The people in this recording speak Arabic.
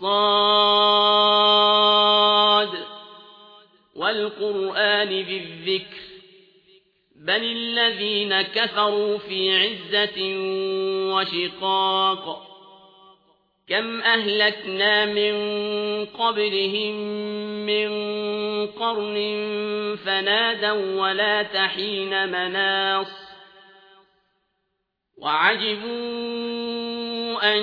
صاد والقرآن بالذكر بل الذين كفروا في عزة وشقاق كم أهلكنا من قبلهم من قرن فنادوا ولا تحين مناص وعجبوا أن